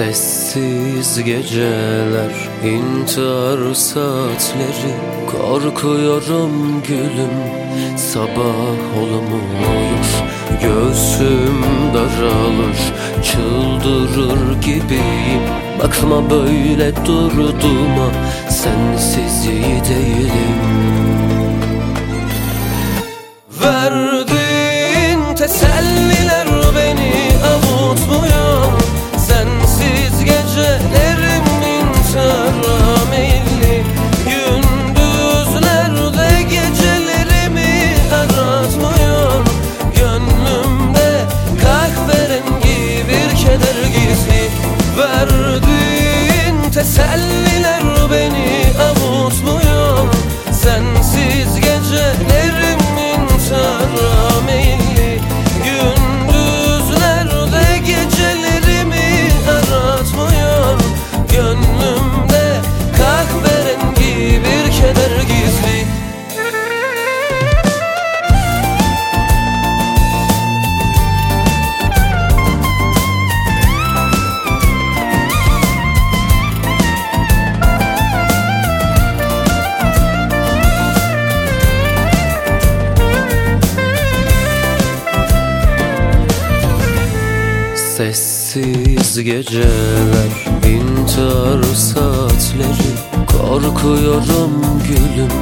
Sessiz geceler, intihar saatleri. Korkuyorum gülüm, sabah olmuyor. Göğsüm daralır, çıldırır gibiyim. Bakma böyle durduğuma, sensiz iyi değilim. Verdiğin teselliler Verdiğin teselliler Sessiz geceler, intihar saatleri. Korkuyorum gülüm,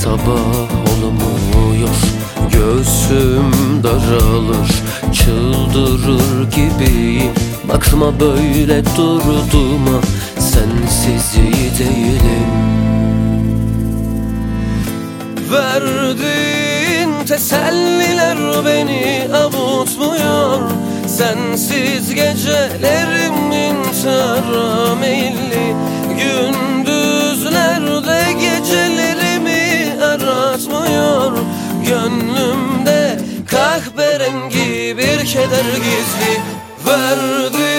sabah olmuyor. Göğsüm daralır, çıldırır gibiyim. Bakma böyle durduğuma, sensiz iyi değilim. Verdiğin teselliler beni avutmuyor Sensiz gecelerim intihara meyilli Gündüzlerde gecelerimi aratmıyor. Gönlümde kahverengi bir keder gizli Verdiğin